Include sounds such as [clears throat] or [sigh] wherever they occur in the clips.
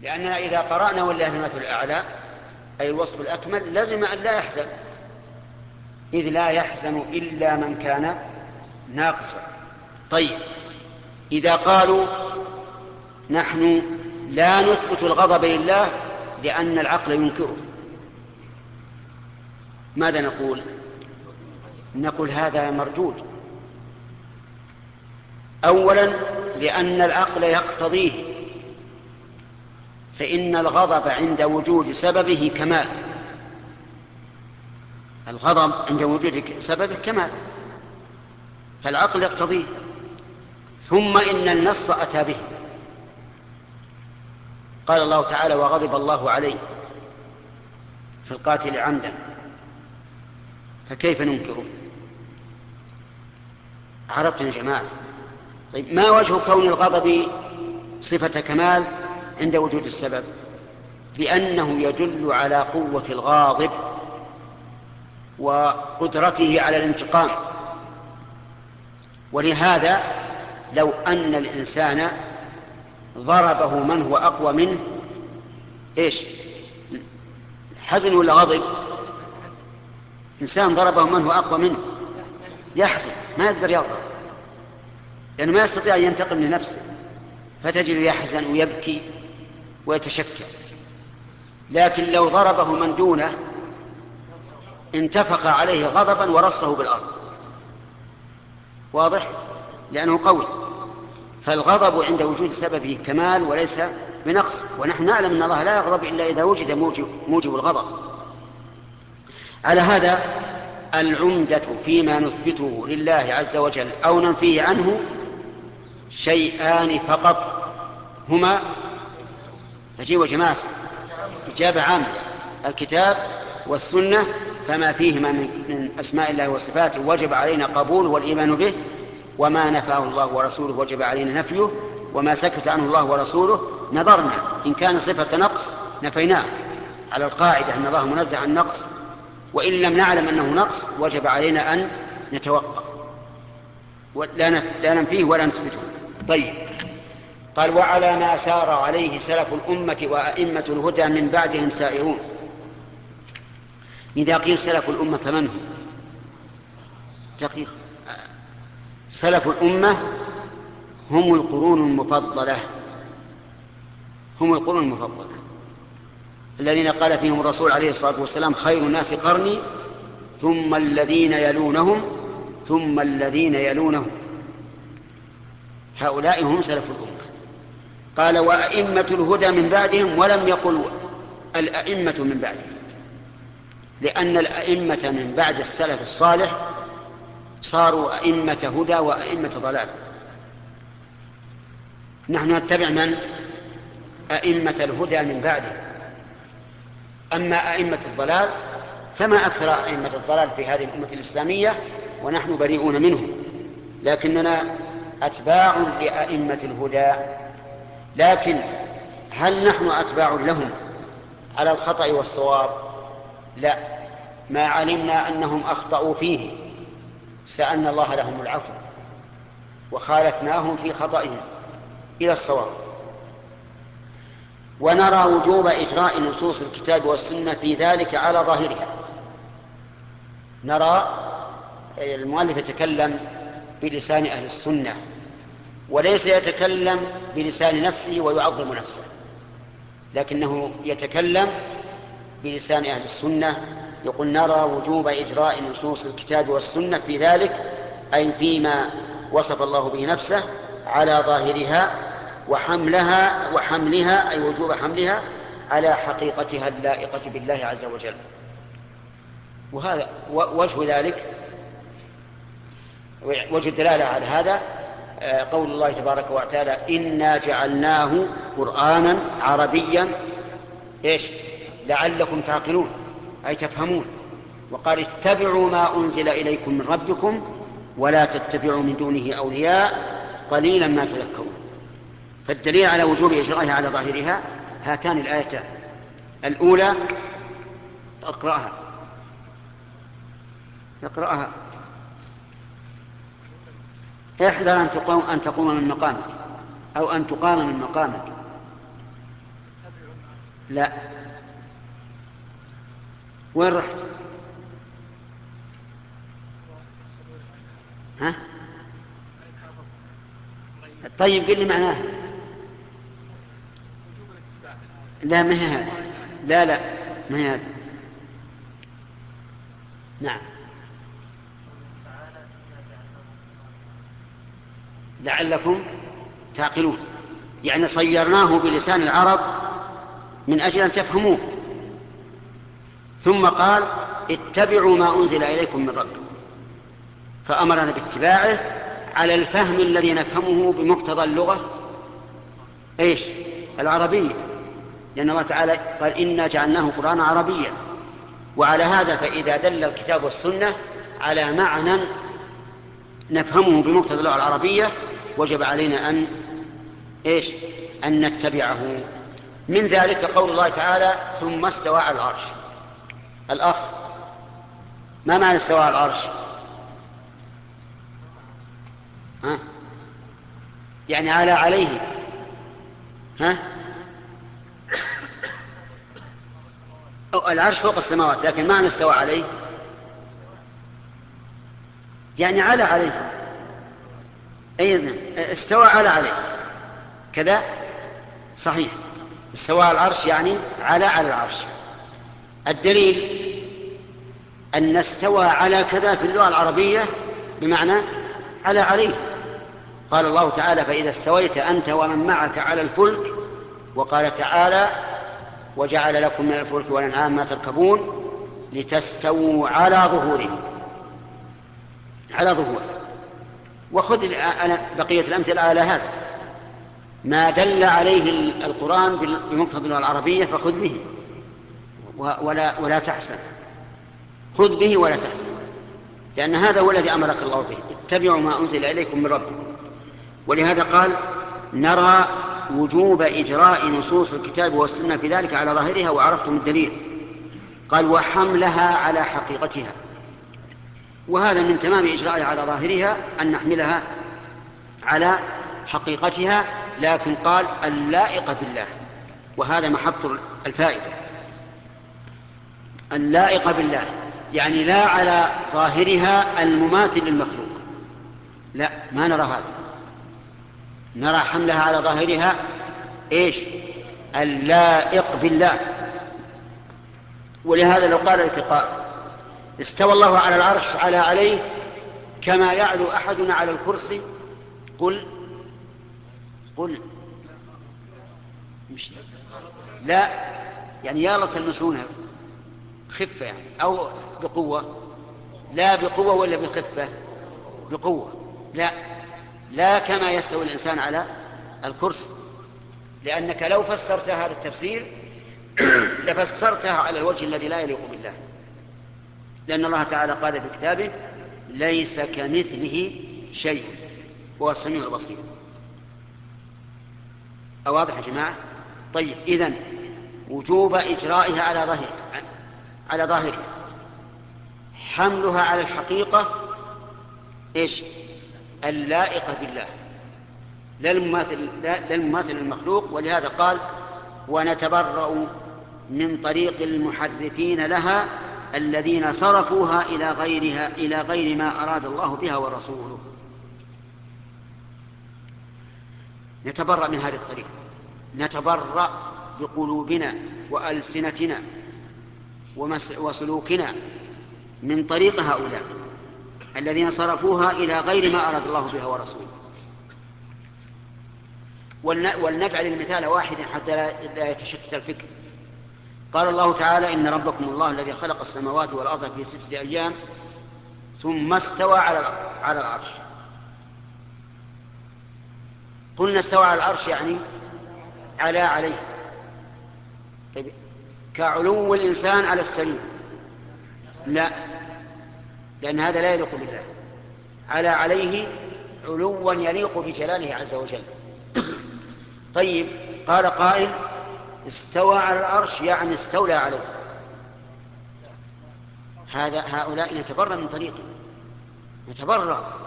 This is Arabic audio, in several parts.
لأننا إذا قرأنا ولله المثل الأعلى أي الوصف الأكمل لزم أن لا يحزن. إذ لا يحزن إلا من كان ناقصا. طيب إذا قالوا نحن لا نثبت الغضب لله لأن العقل ينكره ماذا نقول؟ نقول هذا مردود اولا لأن العقل يقتضيه فإن الغضب عند وجود سببه كمال. الغضب عند وجود سببه كمال. فالعقل يقتضيه. ثم إن النص أتى به. قال الله تعالى وغضب الله عليه في القاتل عمدا. فكيف ننكره؟ عرفتم يا جماعة. طيب ما وجه كون الغضب صفة كمال؟ عند وجود السبب لأنه يدل على قوة الغاضب وقدرته على الانتقام. ولهذا لو أن الإنسان ضربه من هو أقوى منه إيش؟ حزن ولا غضب؟ إنسان ضربه من هو أقوى منه يحزن ما يقدر يغضب لأنه ما يستطيع أن ينتقم لنفسه فتجد يحزن ويبكي. ويتشكى لكن لو ضربه من دونه انتفخ عليه غضبا ورصه بالأرض. واضح؟ لأنه قوي. فالغضب عند وجود سببه كمال وليس بنقص. ونحن نعلم أن الله لا يغضب إلا إذا وجد موجب, موجب الغضب. على هذا العمدة فيما نثبته لله عز وجل أو ننفيه عنه شيئان فقط. هما أجيب جماعة إجابة عامة. الكتاب والسنة فما فيهما من أسماء الله وصفاته. وجب علينا قبوله والإيمان به وما نفاه الله ورسوله وجب علينا نفيه وما سكت عنه الله ورسوله نظرنا. إن كان صفة نقص نفيناه. على القاعدة أن الله منزه عن نقص وإن لم نعلم أنه نقص وجب علينا أن نتوقف. لا ننفيه ولا نثبته. طيب. قال وعلى ما سار عليه سلف الأمة وأئمة الهدى من بعدهم سائرون. إذا قيل سلف الأمة فمن هم؟ دقيق. سلف الأمة هم القرون المفضلة. هم القرون المفضلة. الذين قال فيهم الرسول عليه الصلاة والسلام خير الناس قرني ثم الذين يلونهم ثم الذين يلونهم. هؤلاء هم سلف الأمة. قال وأئمة الهدى من بعدهم ولم يقل الأئمة من بعدهم. لأن الأئمة من بعد السلف الصالح صاروا أئمة هدى وأئمة ضلال. نحن نتبع من؟ أئمة الهدى من بعدهم أما أئمة الضلال فما أكثر أئمة الضلال في هذه الأمة الإسلامية ونحن بريئون منهم. لكننا أتباع لأئمة الهدى. لكن هل نحن أتباع لهم على الخطأ والصواب؟ لا. ما علمنا أنهم أخطأوا فيه. سألنا الله لهم العفو وخالفناهم في خطئهم إلى الصواب. ونرى وجوب إجراء نصوص الكتاب والسنة في ذلك على ظاهرها. نرى المؤلف يتكلم بلسان أهل السنة. وليس يتكلم بلسان نفسه ويعظم نفسه لكنه يتكلم بلسان أهل السنة يقول نرى وجوب إجراء نصوص الكتاب والسنة في ذلك أي فيما وصف الله به نفسه على ظاهرها وحملها وحملها أي وجوب حملها على حقيقتها اللائقة بالله عز وجل. وهذا وجه ذلك وجه الدلالة على هذا قول الله تبارك وتعالى إنا جعلناه قرآنا عربيا. إيش؟ لعلكم تعقلون أي تفهمون. وقال اتبعوا ما أنزل إليكم من ربكم ولا تتبعوا من دونه أولياء قليلا ما تذكرون. فالدليل على وجوب إجرائها على ظاهرها هاتان الآيتان. الأولى اقرأها. اقرأها. احذر أن تقوم, أن تقوم من مقامك أو أن تقام من مقامك. لا. وين رحت؟ ها؟ طيب قل لي معناه لا ما هي هذا لا لا ما هي هذا نعم. لعلكم تعقلون. يعني صيرناه بلسان العرب من أجل أن تفهموه. ثم قال اتبعوا ما أنزل إليكم من ربكم. فأمرنا باتباعه على الفهم الذي نفهمه بمقتضى اللغة. إيش؟ العربية. لأن الله تعالى قال إنا جعلناه قرآنا عربيا. وعلى هذا فإذا دل الكتاب والسنة على معنى نفهمه بمقتضى اللغة العربية وجب علينا أن إيش؟ أن نتبعه. من ذلك قول الله تعالى ثم استوى على العرش. الأخ ما معنى استوى على العرش؟ ها؟ يعني على عليه. ها؟ العرش فوق السماوات لكن معنى استوى عليه؟ يعني على عليه. أيضا استوى على عليه. كذا؟ صحيح. استوى على العرش يعني على على العرش. الدليل أن استوى على كذا في اللغة العربية بمعنى على عليه. قال الله تعالى فإذا استويت أنت ومن معك على الفلك وقال تعالى وجعل لكم من الفلك والأنعام ما تركبون لتستووا على ظهوره على ظهوره وخذ بقية الأمثلة على هذا. ما دل عليه القرآن بمقتضى العربية فخذ به. ولا, ولا تحسن. خذ به ولا تحسن. لأن هذا هو الذي أمرك الله به. اتبعوا ما أنزل إليكم من ربكم. ولهذا قال نرى وجوب إجراء نصوص الكتاب والسنة في ذلك على ظاهرها وعرفتم الدليل. قال وحملها على حقيقتها. وهذا من تمام إجرائها على ظاهرها أن نحملها على حقيقتها لكن قال اللائقة بالله وهذا محط الفائدة. اللائقة بالله يعني لا على ظاهرها المماثل للمخلوق. لا ما نرى هذا. نرى حملها على ظاهرها إيش؟ اللائق بالله. ولهذا لو قال لك قائل استوى الله على العرش على عليه كما يعلو أحدنا على الكرسي. قل قل. مش لا يعني يا تلمسونها خفة يعني أو بقوة. لا بقوة ولا بخفة. بقوة. لا لا كما يستوي الإنسان على الكرسي. لأنك لو فسرت هذا التفسير [coughs] لفسرتها على الوجه الذي لا يليق بالله. لأن الله تعالى قال في كتابه ليس كمثله شيء. هو السميع البصير. أواضح يا جماعة؟ طيب إذن وجوب إجرائها على ظاهر على ظاهرها حملها على الحقيقة إيش؟ اللائقة بالله. لا المماثل, لا المماثل المخلوق ولهذا قال ونتبرأ من طريق المحرفين لها الذين صرفوها إلى غيرها إلى غير ما أراد الله بها ورسوله. نتبرأ من هذه الطريق نتبرأ بقلوبنا وألسنتنا وسلوكنا من طريق هؤلاء الذين صرفوها إلى غير ما أراد الله بها ورسوله. ولنجعل المثال واحدا حتى لا يتشتت الفكر. قال الله تعالى إن ربكم الله الذي خلق السماوات والأرض في ستة أيام ثم استوى على على العرش. قلنا استوى على العرش يعني على عليه. طيب كعلو الإنسان على السرير لا لأن هذا لا يليق بالله. على عليه علوا يليق بجلاله عز وجل. طيب قال قائل استوى على العرش يعني استولى عليه. هذا هؤلاء نتبرأ من طريقه نتبرأ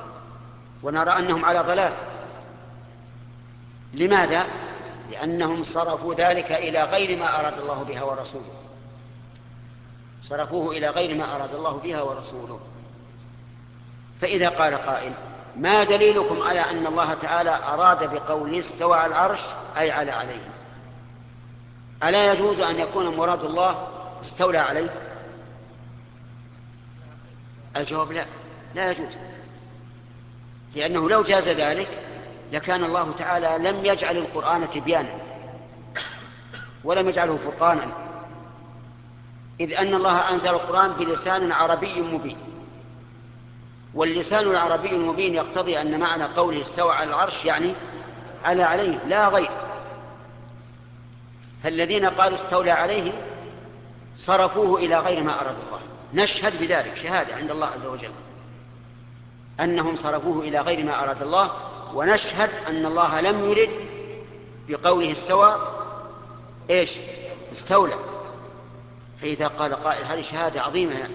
ونرى أنهم على ضلال. لماذا؟ لأنهم صرفوا ذلك إلى غير ما أراد الله بها ورسوله. صرفوه إلى غير ما أراد الله بها ورسوله. فإذا قال قائل ما دليلكم على أن الله تعالى أراد بقوله استوى على العرش؟ أي على عليه. ألا يجوز أن يكون مراد الله استولى عليه؟ الجواب لا لا يجوز. لأنه لو جاز ذلك لكان الله تعالى لم يجعل القرآن تبيانا ولم يجعله فرقانا إذ أن الله أنزل القرآن بلسان عربي مبين واللسان العربي المبين يقتضي أن معنى قوله استوى على العرش يعني على عليه لا غير. فالذين قالوا استولى عليه صرفوه إلى غير ما أراد الله. نشهد بذلك شهادة عند الله عز وجل. أنهم صرفوه إلى غير ما أراد الله ونشهد أن الله لم يرد بقوله استوى. إيش؟ استولى. فإذا قال قائل هذه شهادة عظيمة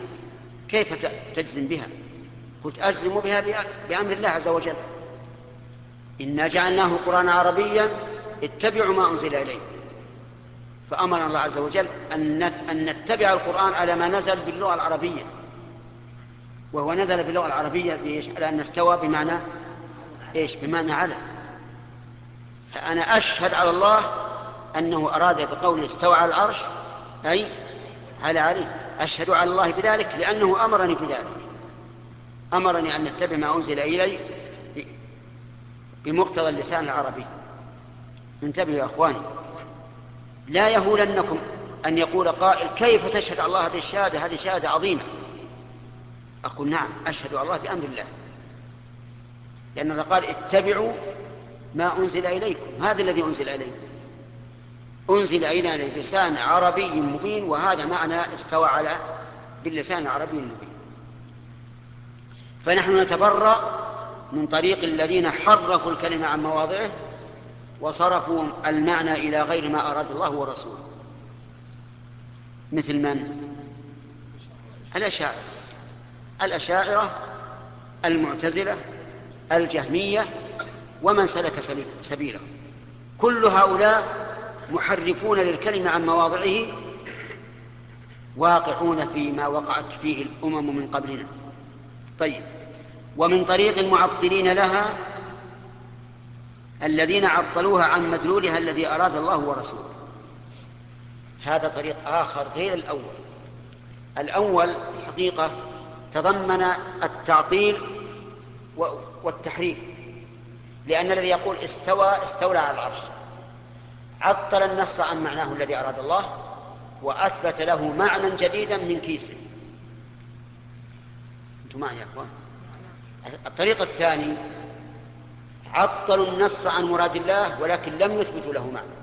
كيف تجزم بها؟ قلت أجزم بها بأمر الله عز وجل. إنا جعلناه قرآن عربيا اتبعوا ما أنزل إليه. فأمر الله عز وجل أن نتبع القرآن على ما نزل باللغة العربية. وهو نزل باللغة العربية على أن استوى بمعنى إيش؟ بمعنى على. فأنا أشهد على الله أنه أراد بقول استوى على العرش أي على عليه. أشهد على الله بذلك لأنه أمرني بذلك. أمرني أن نتبع ما أنزل إلي بمقتضى اللسان العربي. انتبهوا يا أخواني. لا يهولنكم أن يقول قائل كيف تشهد على الله هذه الشهادة؟ هذه شهادة عظيمة. أقول نعم أشهد على الله بأمر الله. لأن الله قال اتبعوا ما أنزل إليكم. هذا الذي أنزل إليكم. أنزل إلينا بلسان عربي مبين وهذا معنى استوى على باللسان العربي المبين. فنحن نتبرأ من طريق الذين حرفوا الكلمة عن مواضعه وصرفوا المعنى إلى غير ما أراد الله ورسوله. مثل من؟ الأشاعرة. الأشاعرة المعتزلة الجهمية ومن سلك سبيله. كل هؤلاء محرفون للكلمة عن مواضعه واقعون فيما وقعت فيه الأمم من قبلنا. طيب. ومن طريق المعطلين لها الذين عطلوها عن مدلولها الذي أراد الله ورسوله. هذا طريق آخر غير الأول. الأول حقيقة تضمن التعطيل والتحريف لأن الذي يقول استوى استولى على العرش. عطل النص عن معناه الذي أراد الله وأثبت له معنى جديدا من كيسه. أنتم معي يا أخوان؟ الطريق الثاني عطلوا النص عن مراد الله ولكن لم يثبتوا له معنى.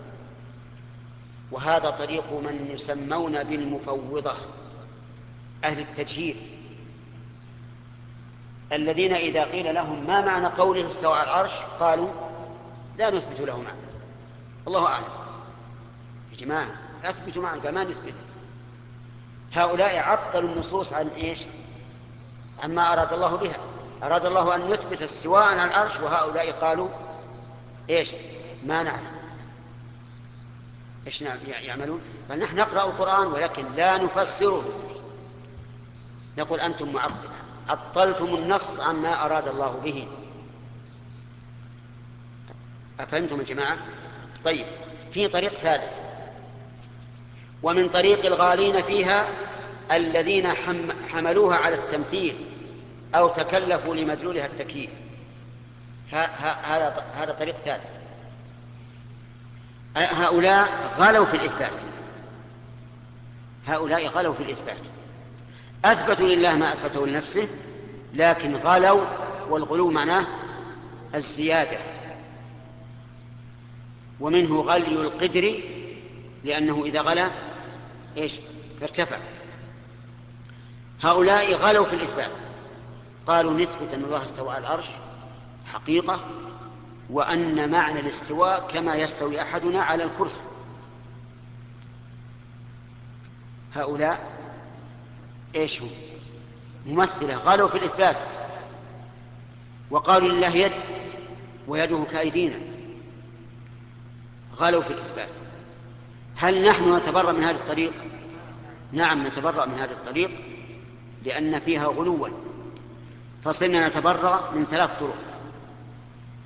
وهذا طريق من يسمون بالمفوضة أهل التجهيل. الذين إذا قيل لهم ما معنى قوله استوى على العرش قالوا لا نثبت له معنى. الله أعلم. يا جماعة أثبتوا معنى ما نثبت؟ هؤلاء عطلوا النصوص عن إيش؟ عما أراد الله بها. أراد الله أن يثبت استواء على العرش وهؤلاء قالوا إيش؟ ما نعلم. إيش يعملون؟ فنحن نقرأ القرآن ولكن لا نفسره. نقول أنتم معطلة عطلتم النص عما أراد الله به. أفهمتم يا جماعة؟ طيب في طريق ثالث. ومن طريق الغالين فيها الذين حملوها على التمثيل. أو تكلفوا لمدلولها التكييف. هذا هذا طريق ثالث. هؤلاء غلوا في الإثبات. هؤلاء غلوا في الإثبات. أثبتوا لله ما أثبته لنفسه لكن غلوا والغلو معناه الزيادة. ومنه غلي القدر لأنه إذا غلا إيش؟ ارتفع. هؤلاء غلوا في الإثبات. قالوا نثبت أن الله استوى على العرش حقيقة وأن معنى الاستواء كما يستوي أحدنا على الكرسي. هؤلاء إيش هم؟ ممثلة غالوا في الإثبات وقالوا لله يد ويده كأيدينا. غلوا في الإثبات. هل نحن نتبرأ من هذا الطريق؟ نعم نتبرأ من هذا الطريق لأن فيها غلوا. فصرنا نتبرأ من ثلاث طرق.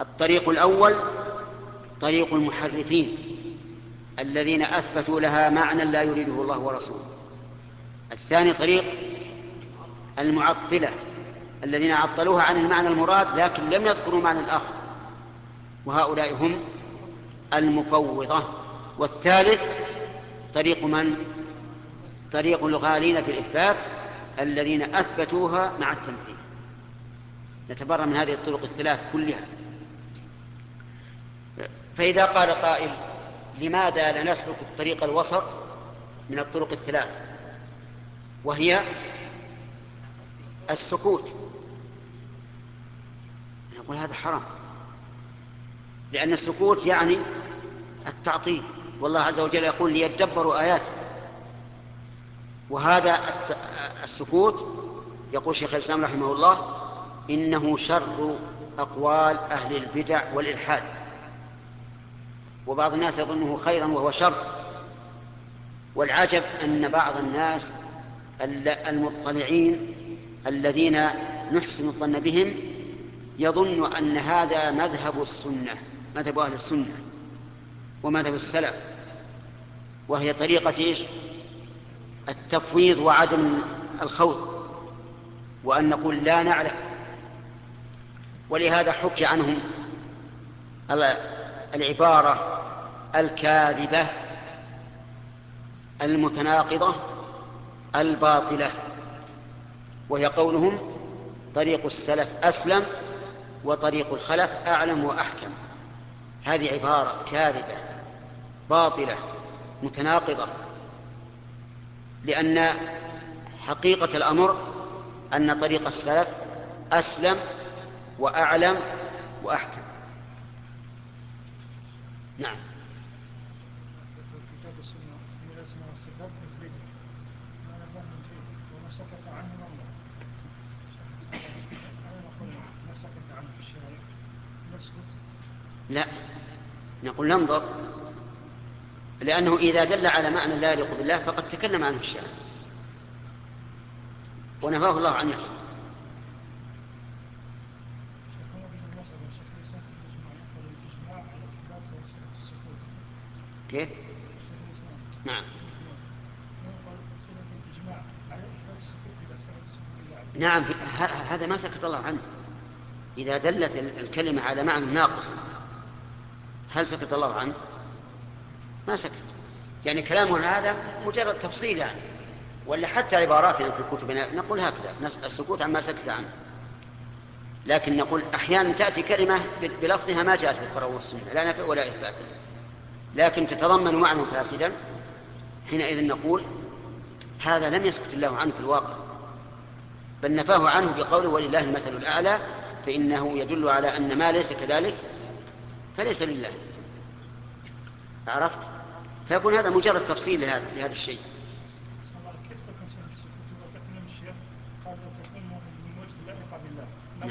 الطريق الأول طريق المحرفين الذين أثبتوا لها معنى لا يريده الله ورسوله. الثاني طريق المعطلة الذين عطلوها عن المعنى المراد لكن لم يذكروا معنى الآخر. وهؤلاء هم المفوضة. والثالث طريق من؟ طريق الغالين في الإثبات الذين أثبتوها مع التمثيل. نتبرأ من هذه الطرق الثلاث كلها. فإذا قال قائل لماذا لا نسلك الطريق الوسط من الطرق الثلاث؟ وهي السكوت. نقول هذا حرام. لأن السكوت يعني التعطيل. والله عز وجل يقول ليدبروا آياته. وهذا السكوت يقول شيخ الإسلام رحمه الله إنه شر أقوال أهل البدع والإلحاد. وبعض الناس يظنه خيرا وهو شر. والعجب أن بعض الناس المطلعين الذين نحسن الظن بهم يظن أن هذا مذهب السنة مذهب أهل السنة ومذهب السلف. وهي طريقة إيش؟ التفويض وعدم الخوض. وأن نقول لا نعلم ولهذا حكي عنهم العبارة الكاذبة المتناقضة الباطلة وهي قولهم طريق السلف أسلم وطريق الخلف أعلم وأحكم. هذه عبارة كاذبة باطلة متناقضة لأن حقيقة الأمر أن طريق السلف أسلم وأعلم وأحكم. نعم. لا. نقول ننظر. لأنه إذا دل على معنى لا يليق بالله فقد تكلم عنه الشارع ونفاه الله عن نفسه. كيف؟ نعم. نعم هذا ما سكت الله عنه. إذا دلت الكلمة على معنى ناقص هل سكت الله عنه؟ ما سكت. يعني كلامنا هذا مجرد تفصيل يعني. ولا حتى عباراتنا في كتبنا نقول هكذا السكوت عما سكت عنه. لكن نقول أحيانا تأتي كلمة بلفظها ما جاءت في القرآن والسنة لا نفع ولا إثبات. لكن تتضمن معنى فاسدا حينئذ نقول هذا لم يسكت الله عنه في الواقع بل نفاه عنه بقوله ولله المثل الأعلى فإنه يدل على أن ما ليس كذلك فليس لله عرفت فيكون هذا مجرد تفصيل لهذا, لهذا الشيء نعم.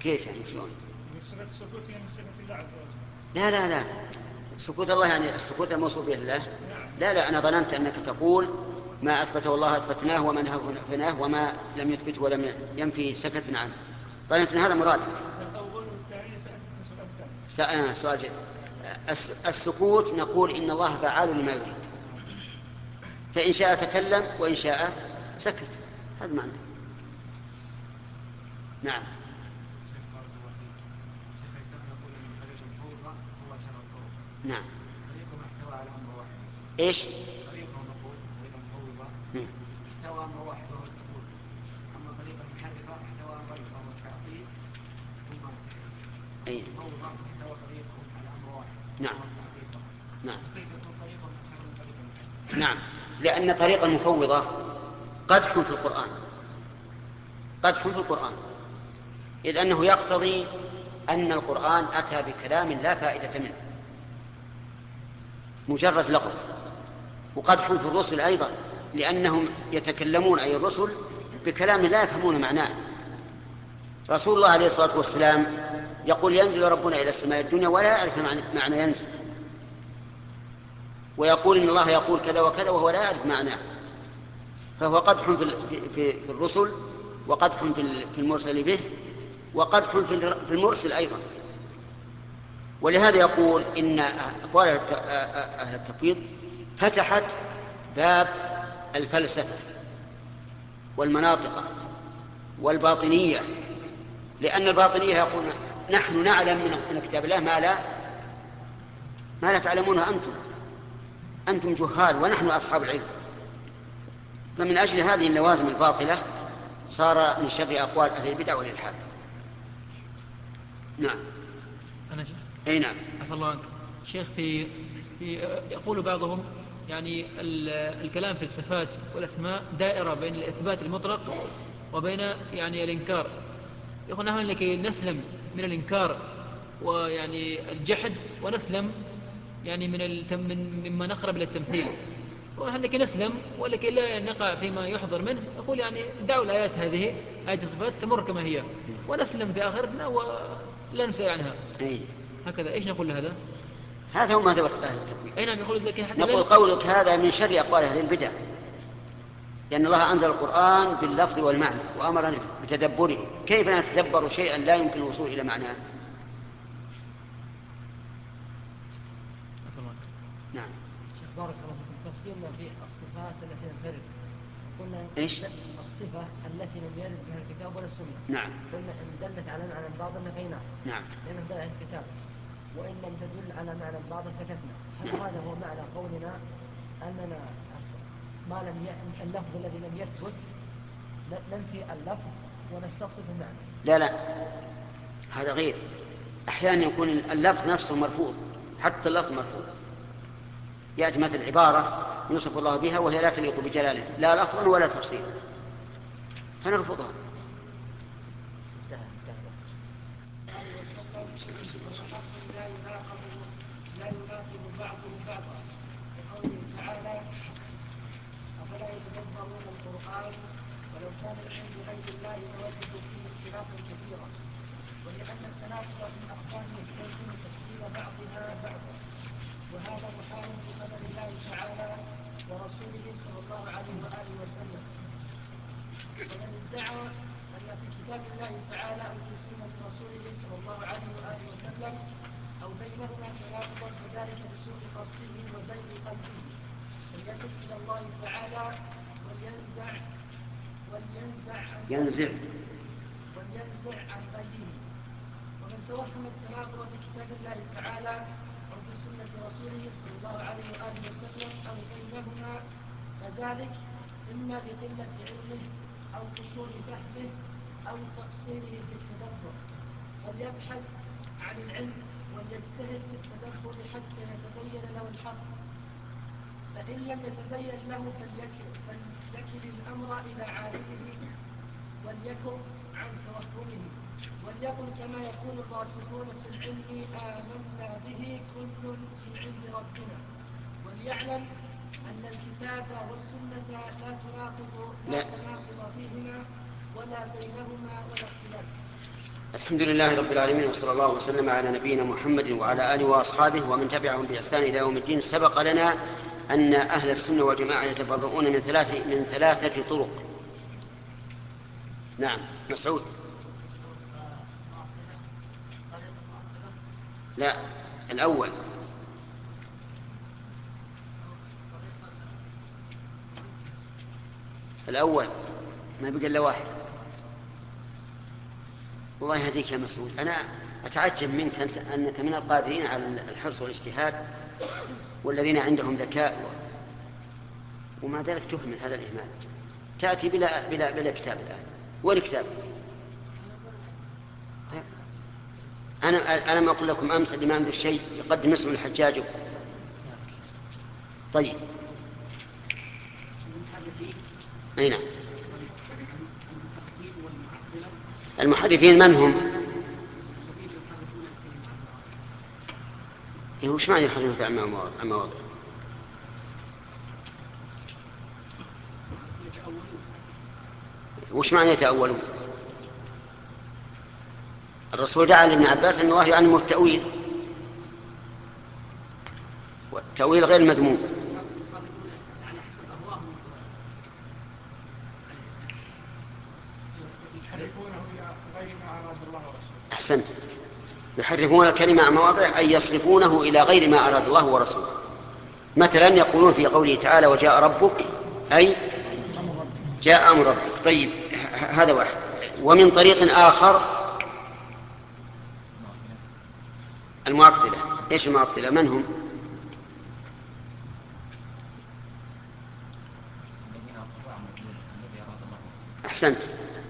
كيف يعني شلون؟ صفة السكوت هي من صفة الله عز وجل. لا لا لا. سكوت الله يعني السكوت الموصوف به الله لا لا أنا ظننت أنك تقول ما أثبته الله أثبتناه وما نفناه وما لم يثبته ولم ينفي سكتنا عنه. ظننت أن هذا مرادك سؤال آه، سؤال جيد السكوت نقول إن الله فعال لما يريد. فإن شاء تكلم وإن شاء سكت. هذا معنى. نعم. نعم. إيش؟ مم. احتوى أمر واحد وهو السكوت أما المحرفه احتوى امرين وهو التعطيل ثم احتوى على أمر واحد نعم. نعم. طريق؟ نعم. لأن طريق المفوضة قدح في القرآن. قدح في القرآن. إذ أنه يقتضي أن القرآن أتى بكلام لا فائدة منه. مجرد لغو. وقدح في الرسل أيضا لأنهم يتكلمون أي الرسل بكلام لا يفهمون معناه. رسول الله عليه الصلاة والسلام يقول ينزل ربنا إلى السماء الدنيا ولا يعرف معنى ينزل. ويقول إن الله يقول كذا وكذا وهو لا يعرف معناه. فهو قدح في في الرسل وقدح في المرسل به وقدح في المرسل أيضا. ولهذا يقول إن أقوال أهل التفويض فتحت باب الفلسفة والمناطق والباطنية لأن الباطنية يقول نحن نعلم من كتاب الله ما لا ما لا تعلمونه أنتم. أنتم جهال ونحن أصحاب العلم. فمن أجل هذه اللوازم الباطلة صار من شر أقوال أهل البدع والإلحاد. نعم. أي نعم. عفى الله عنك. شيخ في, في يقول بعضهم يعني الكلام في الصفات والأسماء دائرة بين الإثبات المطلق وبين يعني الإنكار. يقول نحن لكي نسلم من الإنكار ويعني الجحد ونسلم يعني من التم من مما نقرب إلى التمثيل. ونحن لكي نسلم ولكي لا نقع فيما يحضر منه يقول يعني دعوا الآيات هذه آية الصفات تمر كما هي. ونسلم في آخرتنا ولا نسأل عنها. أي. هكذا. إيش نقول لهذا؟ هذا هو ما ذكر أهل التكوين أي نعم يقول لكن حتى نقول قولك هذا من شر أقوال أهل البدع لأن الله أنزل القرآن باللفظ والمعنى وأمرنا بتدبره. كيف نتدبر شيئا لا يمكن الوصول إلى معناه؟ نعم. شيخ بارك الله فيكم. تفسيرنا في الصفات التي ننفرد قلنا إيش؟ الصفة التي لم يرد بها الكتاب ولا السنة. نعم. قلنا إن دلت على معنى بعض نفيناه نعم. لأنه دل على الكتاب. وإن لم تدل على معنى بعض سكتنا. هل. هذا هو معنى قولنا أننا ما لم ي... اللفظ الذي لم يثبت ننفي اللفظ ونستصف المعنى. لا لا. هذا غير. أحيانا يكون اللفظ نفسه مرفوض حتى اللفظ مرفوض. يأتي مثل عبارة يوصف الله بها وهي لا تليق بجلاله لا لفظا ولا تفصيلا. فنرفضها لا يناقض بعضه بعضا لقوله تعالى افلا يتدبرون القران ولو كان العلم غير الله لوجدوا فيه اختلافا كثيرا ولان التناقض في الاخبار يستلزم تفسير بعضها بعضا. وهذا محال بقدر الله تعالى ورسوله صلى الله عليه وآله وسلم. ومن ادعى أن في كتاب الله تعالى أو في سنة رسوله صلى الله عليه وآله وسلم أو بينهما تناقضا فذلك لسوء قصده وزيغ قلبه. فليتب إلى الله تعالى ولينزع ينزع. ولينزع عن قلبه ومن توهم التناقض في كتاب الله تعالى أو بسنة رسوله صلى الله عليه وآله وسلم أو بينهما فذلك إما لقلة علمه أو قصور فهمه أو تقصيره في التدبر. فليبحث عن العلم وليجتهد في التدبر حتى يتبين له الحق. فإن لم يتبين له فليكل, الأمر إلى عالمه وليكف عن توهمه. وليقل كما يقول الراسخون في العلم آمنا به كل من عند ربنا. وليعلم أن الكتاب والسنة لا تناقض لا. تناقض فيهما ولا بينهما ولا اختلاف. الحمد لله رب العالمين وصلى الله وسلم على نبينا محمد وعلى آله وأصحابه ومن تبعهم بإحسان إلى يوم الدين. سبق لنا أن أهل السنة والجماعة يتبرؤون من ثلاث من ثلاثة طرق. نعم مسعود. لا الأول. الأول ما بقى إلا واحد. الله يهديك يا مسعود. أنا أتعجب منك أنت أنك من القادرين على الحرص والاجتهاد. والذين عندهم ذكاء و... ومع ذلك تهمل هذا الإهمال تأتي بلا بلا بلا كتاب الآن وين كتاب؟ طيب. أنا ما أقول لكم أمس اللي ما عنده شيء يقدم اسمه الحجاج طيب أي نعم المحرفين من هم؟ إيه وش معنى يحرفون في عن مواضع؟ وش معنى يتأولون؟ الرسول دعا لابن عباس أن الله يعلمه التأويل والتأويل غير مذموم يحرفون الكلمة عن مواضع أي يصرفونه إلى غير ما أراد الله ورسوله. مثلا يقولون في قوله تعالى وجاء ربك أي جاء أمر ربك. طيب هذا واحد. ومن طريق آخر المعطلة. إيش المعطلة؟ من هم؟ أحسنت.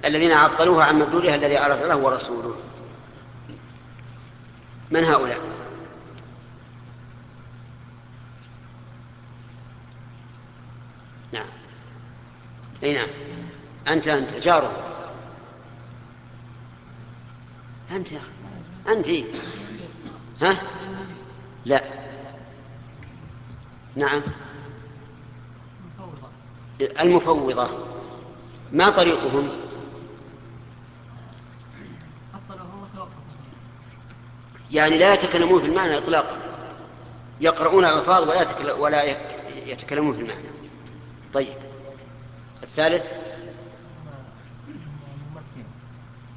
الذين عطلوها عن مدلولها الذي أراد له ورسوله. من هؤلاء؟ نعم. أي نعم. أنت أنت جاره. أنت. يا أنت. ها؟ لا. نعم. المفوضة. ما طريقهم؟ يعني لا يتكلمون في المعنى إطلاقا. يقرؤون الألفاظ ولا ولا يتكلمون في المعنى. طيب. الثالث.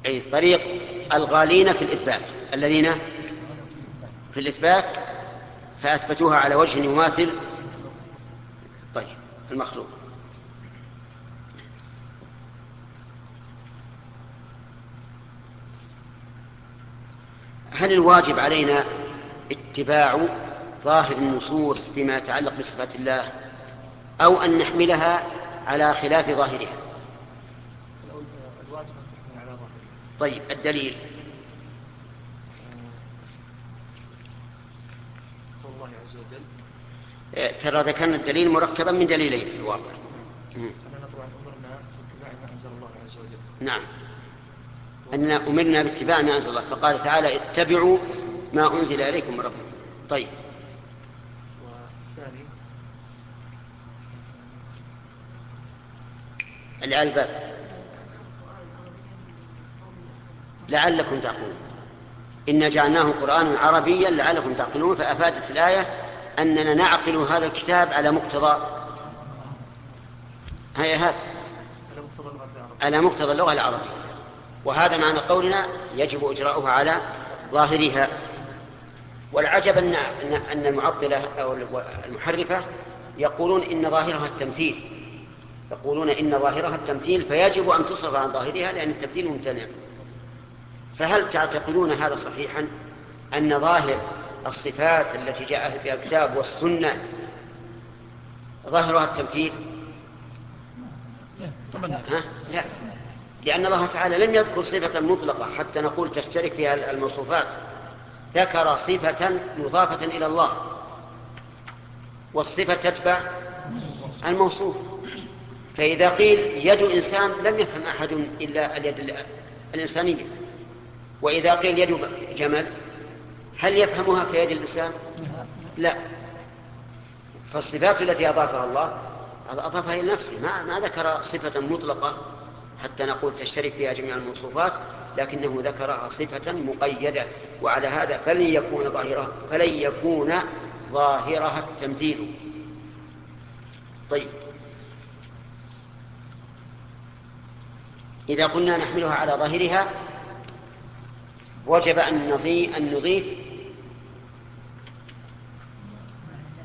أي طريق الغالين في الإثبات. الذين في الإثبات فأثبتوها على وجه يماثل طيب. المخلوق. هل الواجب علينا اتباع ظاهر النصوص فيما يتعلق بصفات الله أو أن نحملها على خلاف ظاهرها؟ طيب الدليل. الله عز وجل ترى ذكرنا الدليل مركبا من دليلين في الواقع. أننا طبعا أمرنا باتباع ما أنزل الله عز وجل. نعم. أننا أمرنا باتباع ما أنزل الله. فقال تعالى اتبعوا ما أنزل إليكم من ربكم. طيب. والثاني. اللي على الباب لعلكم تعقلون. إنا جعلناه قرآنا عربيا لعلكم تعقلون. فأفادت الآية أننا نعقل هذا الكتاب على مقتضى. هي هذا على مقتضى اللغة العربية على مقتضى اللغة العربية وهذا معنى قولنا يجب إجراؤها على ظاهرها. والعجب أن أن- المعطلة أو المحرفة يقولون إن ظاهرها التمثيل. يقولون إن ظاهرها التمثيل فيجب أن تصرف عن ظاهرها لأن التمثيل ممتنع. فهل تعتقدون هذا صحيحا؟ أن ظاهر الصفات التي جاء بها الكتاب والسنة ظاهرها التمثيل؟ طبعا ها؟ لا. لأن الله تعالى لم يذكر صفة مطلقة حتى نقول تشترك فيها الموصوفات. ذكر صفة مضافة إلى الله. والصفة تتبع الموصوف. فإذا قيل يد إنسان لم يفهم أحد إلا اليد ال- الإنسانية. وإذا قيل يد جمل هل يفهمها كيد الإنسان؟ لا. فالصفات التي أضافها الله أضافها إلى نفسه. ما, ما ذكر صفة مطلقة. حتى نقول تشترك فيها جميع الموصوفات لكنه ذكرها صفة مقيدة وعلى هذا فلن يكون ظاهرها فلن يكون ظاهرها التمثيل. طيب. إذا قلنا نحملها على ظاهرها وجب أن نضيف, أن نضيف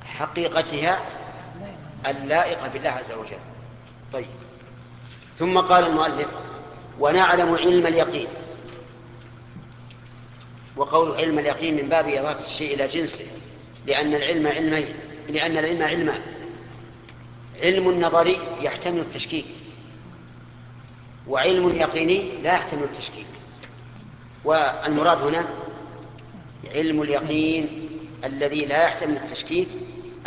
حقيقتها اللائقة بالله عز وجل. طيب. ثم قال المؤلف ونعلم علم اليقين. وقول علم اليقين من باب إضافة الشيء إلى جنسه لأن العلم علمين لأن العلم علمان. علم نظري يحتمل التشكيك وعلم يقيني لا يحتمل التشكيك. والمراد هنا علم اليقين الذي لا يحتمل التشكيك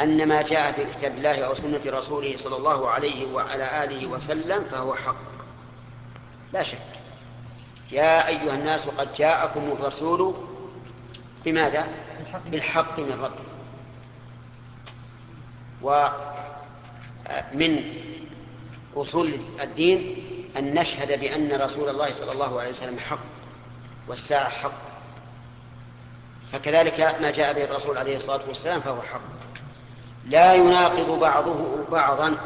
أن ما جاء في كتاب الله أو سنة رسوله صلى الله عليه وعلى آله وسلم فهو حق. لا شك. يا أيها الناس قد جاءكم الرسول بماذا؟ بالحق من ربكم ومن أصول الدين أن نشهد بأن رسول الله صلى الله عليه وسلم حق والساعة حق. فكذلك ما جاء به الرسول عليه الصلاة والسلام فهو حق. لا يناقض بعضه بعضا.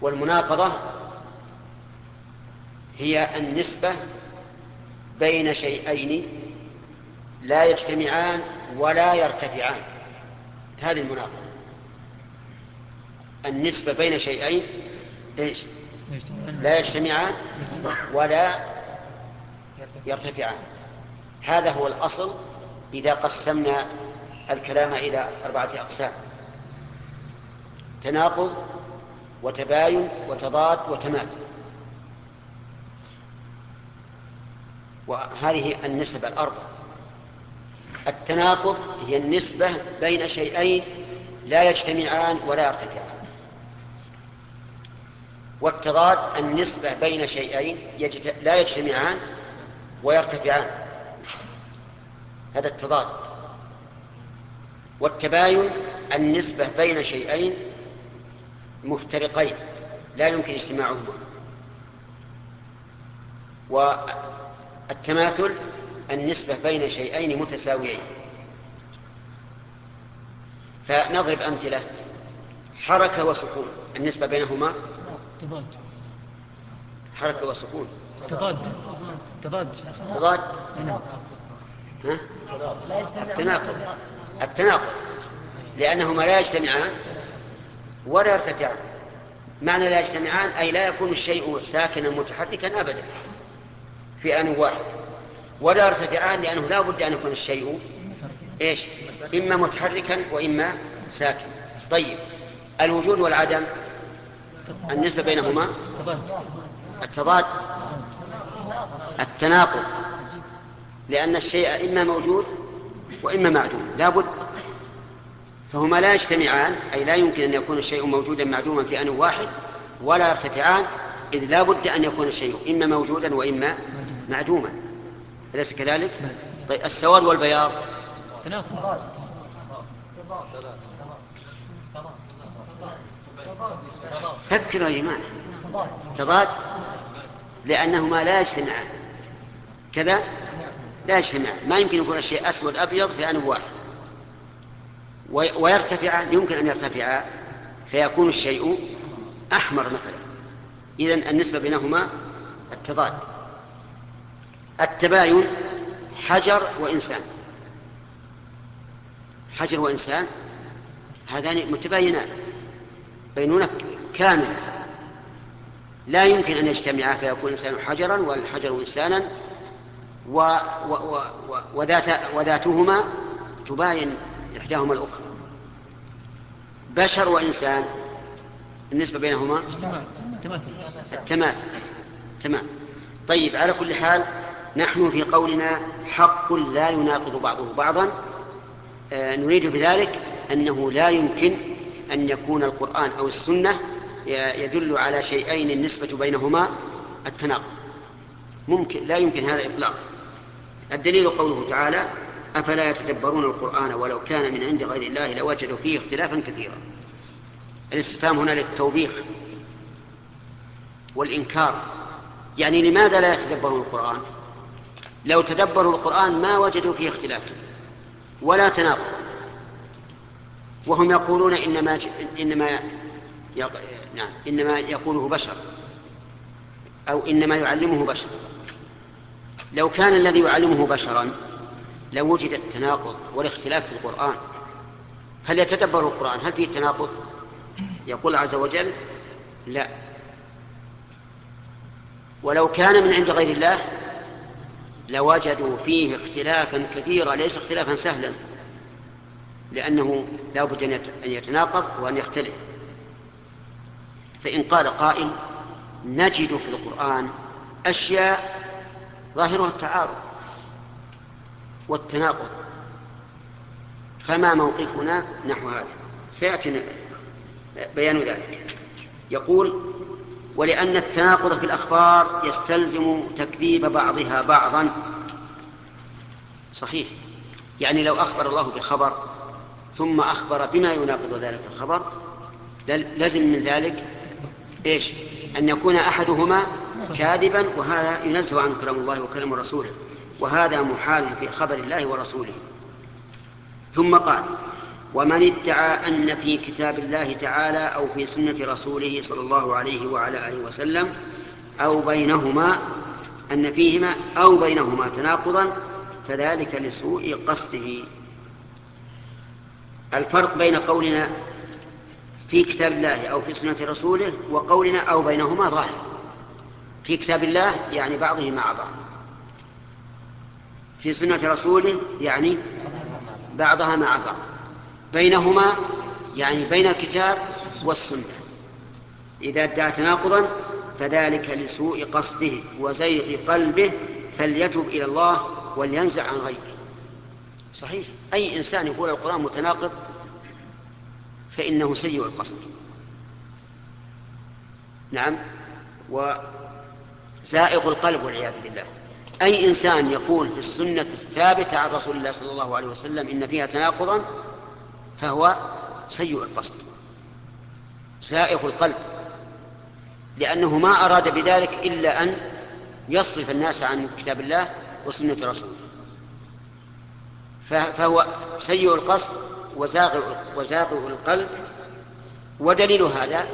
والمناقضة هي النسبة بين شيئين لا يجتمعان ولا يرتفعان. هذه المناقضة. النسبة بين شيئين إيش؟ لا يجتمعان ولا يرتفعان. هذا هو الأصل إذا قسمنا الكلام إلى أربعة أقسام. تناقض وتباين وتضاد وتماثل. وهذه النسب الأربع التناقض هي النسبة بين شيئين لا يجتمعان ولا يرتفعان. والتضاد النسبة بين شيئين. لا يجتمعان ويرتفعان. هذا التضاد. والتباين النسبة بين شيئين مفترقين لا يمكن اجتماعهما. والتماثل النسبة بين شيئين متساويين. فنضرب أمثلة. حركة وسكون. النسبة بينهما؟ تضاد. حركة وسكون. تضاد. تضاد. تضاد؟ نعم. ها؟ لا يجتمع التناقض. التناقض لأنهما لا يجتمعان ولا يرتفعان. معنى لا يجتمعان أي لا يكون الشيء ساكنا متحركا أبدا في آن واحد. ولا يرتفعان لأنه لا بد أن يكون الشيء إيش؟ إما متحركا وإما ساكن طيب الوجود والعدم النسبة بينهما تضاد التضاد التناقض. لأن الشيء إما موجود وإما معدوم لا بد. فهما لا يجتمعان أي لا يمكن أن يكون الشيء موجودا معدوما في آن واحد ولا يرتفعان إذ لا بد أن يكون الشيء إما موجودا وإما معدوما. أليس كذلك؟ طيب السواد والبياض. فكروا يا جماعة. تضاد؟ تضاد لأنهما لا يجتمعان. كذا؟ لا يجتمعان ما يمكن يكون الشيء أسود أبيض في آن واحد وي- ويرتفعان يمكن أن يرتفعا فيكون الشيء أحمر مثلا. إذن النسبة بينهما التضاد. التباين حجر وإنسان. حجر وإنسان هذان متباينان. بينونة كاملة. لا يمكن أن يجتمعا فيكون الإنسان حجرا والحجر إنسانا و و و وذات وذاتهما تباين إحداهما الأخرى. بشر وإنسان النسبة بينهما؟ التماثل. تمام. طيب على كل حال نحن في قولنا حق لا يناقض بعضه بعضا. آه، نريد بذلك أنه لا يمكن أن يكون القرآن أو السنة يدل على شيئين النسبة بينهما التناقض. ممكن لا يمكن هذا إطلاقا. الدليل قوله تعالى أفلا يتدبرون القرآن ولو كان من عند غير الله لوجدوا فيه اختلافا كثيرا. الاستفهام هنا للتوبيخ والإنكار. يعني لماذا لا يتدبرون القرآن؟ لو تدبروا القرآن ما وجدوا فيه اختلافا ولا تناقض. وهم يقولون إنما ج... إنما يق... نعم إنما يقوله بشر أو إنما يعلمه بشر. لو كان الذي يعلمه بشرا لوجد التناقض والاختلاف في القرآن فليتدبروا القرآن؟ هل فيه تناقض؟ يقول عز وجل لا. ولو كان من عند غير الله لوجدوا فيه اختلافا كثيرا ليس اختلافا سهلا لأنه لا بد أن يتناقض وأن يختلف. فإن قال قائل نجد في القرآن أشياء ظاهرها التعارض والتناقض. فما موقفنا نحو هذا؟ سيأتي بيان ذلك. يقول ولأن التناقض في الأخبار يستلزم تكذيب بعضها بعضا. صحيح. يعني لو أخبر الله بخبر ثم أخبر بما يناقض ذلك الخبر لازم من ذلك إيش؟ أن يكون أحدهما كاذبا وهذا ينزه عنه كلام الله وكلام رسوله. وهذا محال في خبر الله ورسوله. ثم قال ومن ادعى أن في كتاب الله تعالى أو في سنة رسوله صلى الله عليه وعلى آله وسلم أو بينهما أن فيهما أو بينهما تناقضا فذلك لسوء قصده. الفرق بين قولنا في كتاب الله أو في سنة رسوله وقولنا أو بينهما ظاهر. في كتاب الله يعني بعضه مع بعض. في سنة رسوله يعني بعضها مع بعض. بينهما يعني بين الكتاب والسنة. إذا ادعى تناقضا فذلك لسوء قصده وزيغ قلبه فليتب إلى الله ولينزع عن غيره. صحيح. أي إنسان يقول القرآن متناقض فإنه سيء القصد. نعم. وزائغ القلب والعياذ بالله. أي إنسان يقول في السنة الثابتة عن رسول الله صلى الله عليه وسلم إن فيها تناقضا فهو سيء القصد. زائغ القلب. لأنه ما أراد بذلك إلا أن يصرف الناس عن كتاب الله وسنة رسوله. فهو سيء القصد وزاغ القلب. ودليل هذا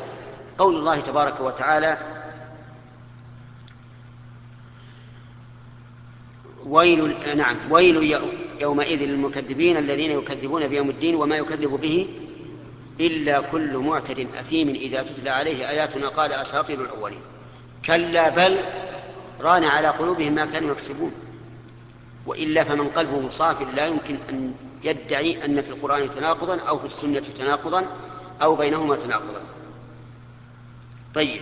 قول الله تبارك وتعالى ويل نعم ويل يومئذ للمكذبين الذين يكذبون بيوم الدين وما يكذب به إلا كل معتد أثيم إذا تتلى عليه آياتنا قال أساطير الأولين. كلا بل ران على قلوبهم ما كانوا يكسبون. وإلا فمن قلبه صاف لا يمكن أن يدعي أن في القرآن تناقضا أو في السنة تناقضا أو بينهما تناقضا. طيب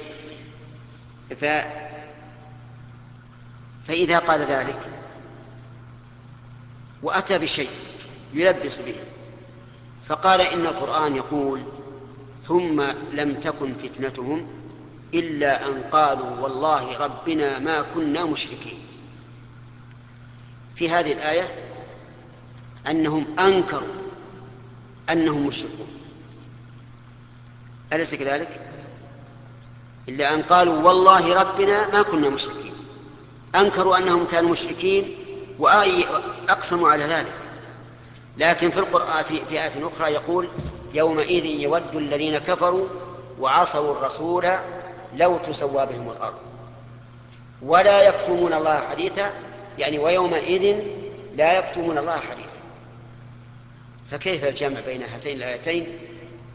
ف... فإذا قال ذلك وأتى بشيء يلبس به. فقال إن القرآن يقول ثم لم تكن فتنتهم إلا أن قالوا والله ربنا ما كنا مشركين. في هذه الآية أنهم أنكروا أنهم مشركون. أليس كذلك؟ إلا أن قالوا والله ربنا ما كنا مشركين. أنكروا أنهم كانوا مشركين وأقسموا على ذلك. لكن في القرآن في, في آية أخرى يقول يومئذ يود الذين كفروا وعصوا الرسول لو تسوى بهم الأرض. ولا يكتمون الله حديثا يعني ويومئذ لا يكتمون الله حديثا. فكيف الجمع بين هاتين الآيتين؟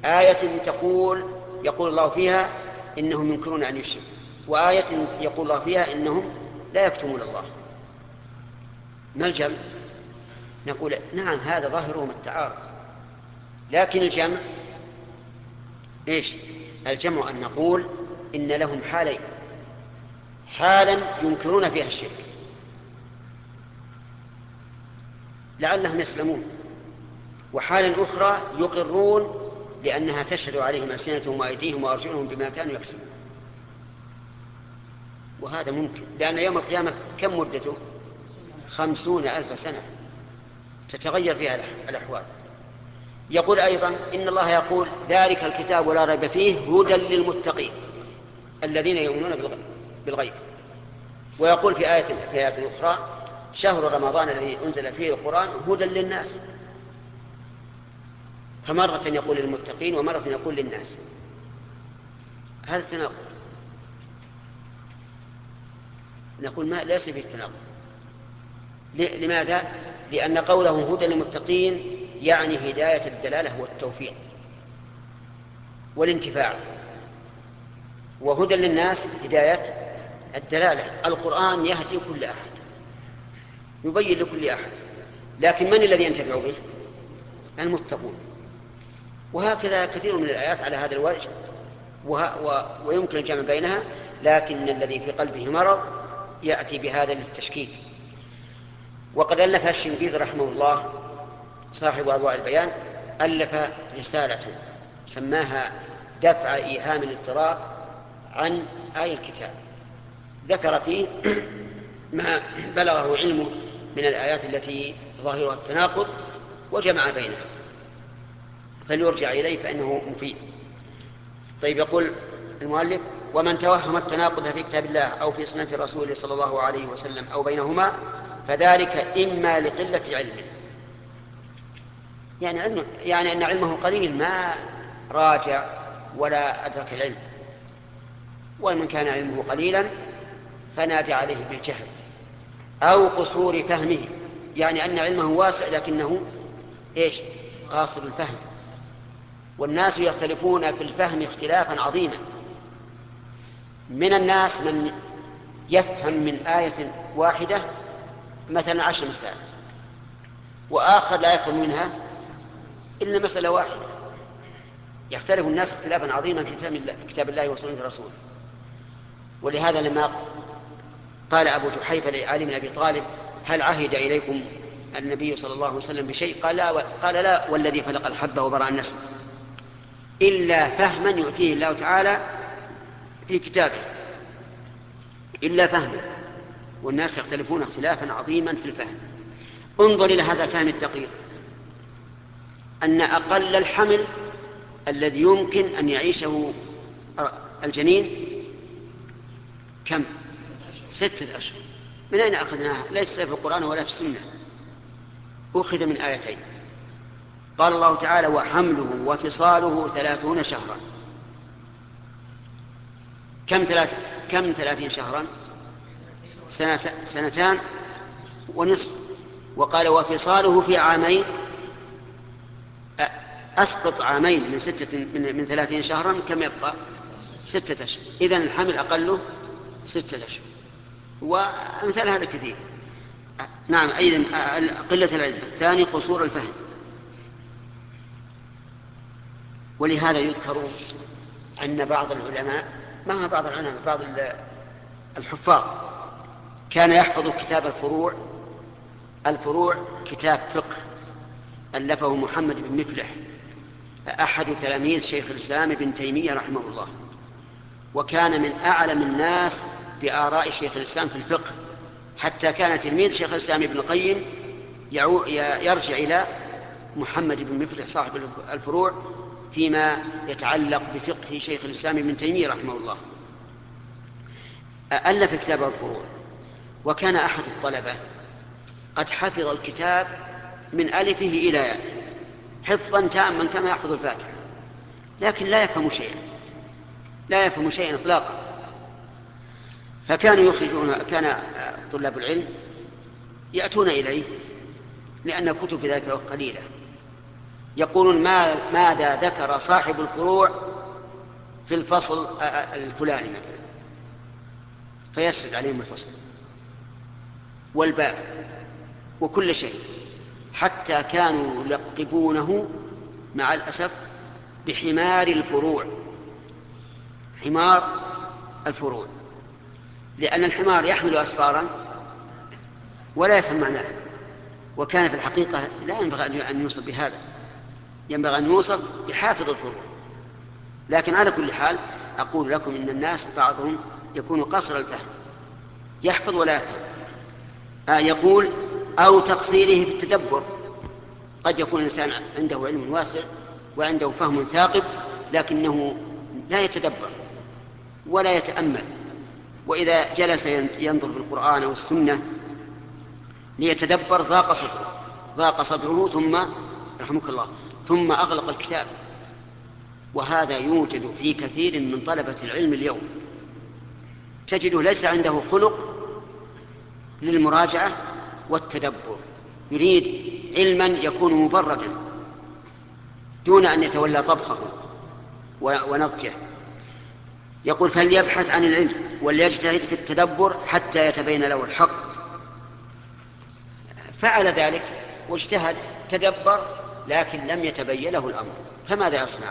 آية تقول يقول الله فيها إنهم ينكرون أن يشركوا. وآية يقول الله فيها إنهم لا يكتمون الله. ما الجمع؟ نقول نعم هذا ظاهرهم التعارض. لكن الجمع إيش؟ الجمع أن نقول إن لهم حالين. حالا ينكرون فيها الشرك. لعلهم يسلمون. وحالا أخرى يقرون لأنها تشهد عليهم ألسنتهم وأيديهم وأرجلهم بما كانوا يكسبون. وهذا ممكن. لأن يوم القيامة كم مدته؟ خمسون ألف سنة تتغير فيها الأحوال. يقول أيضا إن الله يقول ذلك الكتاب ولا ريب فيه هدى للمتقين الذين يؤمنون بالغيب. ويقول في آية في آية أخرى شهر رمضان الذي أنزل فيه القرآن هدى للناس. فمرة يقول للمتقين ومرة يقول للناس. هذا تناقض نقول ما ليس فيه تناقض لماذا؟ لأن قوله هدى للمتقين يعني هداية الدلالة والتوفيق والانتفاع وهدى للناس هداية الدلالة. القرآن يهدي كل أحد يبين لكل أحد لكن من الذي ينتفع به؟ المتقون. وهكذا كثير من الآيات على هذا الوجه وه... و... ويمكن الجمع بينها لكن الذي في قلبه مرض يأتي بهذا للتشكيل. وقد ألف الشنقيطي رحمه الله صاحب أضواء البيان ألف رسالة سماها دفع إيهام الاضطراب عن آي الكتاب. ذكر فيه [clears throat] ما بلغه علمه من الآيات التي ظاهرها التناقض وجمع بينها. فليرجع إليه فإنه مفيد. طيب يقول المؤلف ومن توهم التناقض في كتاب الله أو في سنة رسوله صلى الله عليه وسلم أو بينهما فذلك إما لقلة علمه. يعني علم يعني أن علمه قليل ما راجع ولا أدرك العلم. ومن كان علمه قليلا فنادى عليه بالجهل أو قصور فهمه. يعني أن علمه واسع لكنه إيش؟ قاصر الفهم. والناس يختلفون في الفهم اختلافا عظيما. من الناس من يفهم من آية واحدة مثلا عشر مسائل. وآخر لا يفهم منها إلا مسألة واحدة. يختلف الناس اختلافا عظيما في فهم في كتاب الله وسنة رسوله ولهذا لما قال أبو جحيفة بن أبي طالب هل عهد إليكم النبي صلى الله عليه وسلم بشيء؟ قال لا, قال لا والذي فلق الحبة وبرأ النسل إلا فهما يؤتيه الله تعالى في كتابه. إلا فهما. والناس يختلفون اختلافا عظيما في الفهم. انظر إلى هذا الفهم الدقيق. أن أقل الحمل الذي يمكن أن يعيشه الجنين كم؟ ستة أشهر. من أين أخذناها؟ ليس في القرآن ولا في السنة. أخذ من آيتين. قال الله تعالى وحمله وفصاله ثلاثون شهرا. كم ثلاث كم ثلاثين شهرا؟ سنتان ونصف. وقال وفصاله في عامين. أسقط عامين من ستة من, من ثلاثين شهرا كم يبقى؟ ستة أشهر. إذن الحمل أقله ستة أشهر. وأمثال هذا كثير. نعم أيضا قلة العلم. الثاني قصور الفهم. ولهذا يذكر أن بعض العلماء ما هو بعض العلماء؟ بعض الحفاظ. كان يحفظ كتاب الفروع الفروع كتاب فقه ألفه محمد بن مفلح أحد تلاميذ شيخ الإسلام ابن تيمية رحمه الله. وكان من أعلم الناس بآراء شيخ الإسلام في الفقه حتى كان تلميذ شيخ الإسلام ابن القيم يرجع إلى محمد بن مفلح صاحب الفروع فيما يتعلق بفقه شيخ الإسلام ابن تيمية رحمه الله. ألف كتاب الفروع. وكان أحد الطلبة. قد حفظ الكتاب من ألفه إلى ياء حفظا تاما كما يحفظ الفاتحة. لكن لا يفهم شيئا. لا يفهم شيئا إطلاقا. فكانوا يخرجون كان طلاب العلم يأتون إليه لأن كتب في ذلك الوقت قليلة. يقولون ما ماذا ذكر صاحب الفروع في الفصل الفلاني مثلا. فيسرد عليهم الفصل. والباب وكل شيء حتى كانوا يلقبونه مع الأسف بحمار الفروع. حمار الفروع. لأن الحمار يحمل أسفارا ولا يفهم معناه. وكان في الحقيقة لا ينبغي أن يوصف بهذا. ينبغي أن يوصف بحافظ الفروع. لكن على كل حال أقول لكم إن الناس بعضهم يكون قصر الفهم يحفظ ولا يفهم. يقول أو تقصيره في التدبر. قد يكون الإنسان عنده علم واسع وعنده فهم ثاقب لكنه لا يتدبر ولا يتأمل. وإذا جلس ينظر في القرآن أو السنة ليتدبر ضاق صدره ضاق صدره ثم رحمك الله ثم أغلق الكتاب. وهذا يوجد في كثير من طلبة العلم اليوم. تجده ليس عنده خلق للمراجعة والتدبر. يريد علما يكون مبردا دون أن يتولى طبخه ونضجه. يقول فليبحث عن العلم وليجتهد في التدبر حتى يتبين له الحق. فعل ذلك واجتهد تدبر لكن لم يتبين له الأمر. فماذا يصنع؟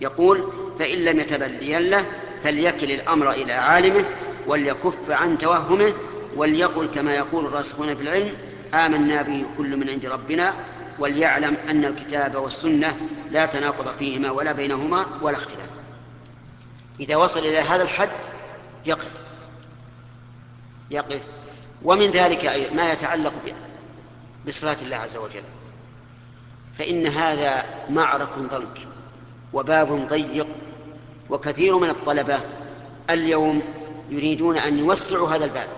يقول فإن لم يتبين له فليكل الأمر إلى عالمه وليكف عن توهمه وليقل كما يقول الراسخون في العلم آمنا به كل من عند ربنا وليعلم أن الكتاب والسنة لا تناقض فيهما ولا بينهما ولا اختلاف. إذا وصل إلى هذا الحد يقف. يقف. ومن ذلك ما يتعلق بصلاة الله عز وجل. فإن هذا معرك ضنك وباب ضيق وكثير من الطلبة اليوم يريدون أن يوسعوا هذا الباب.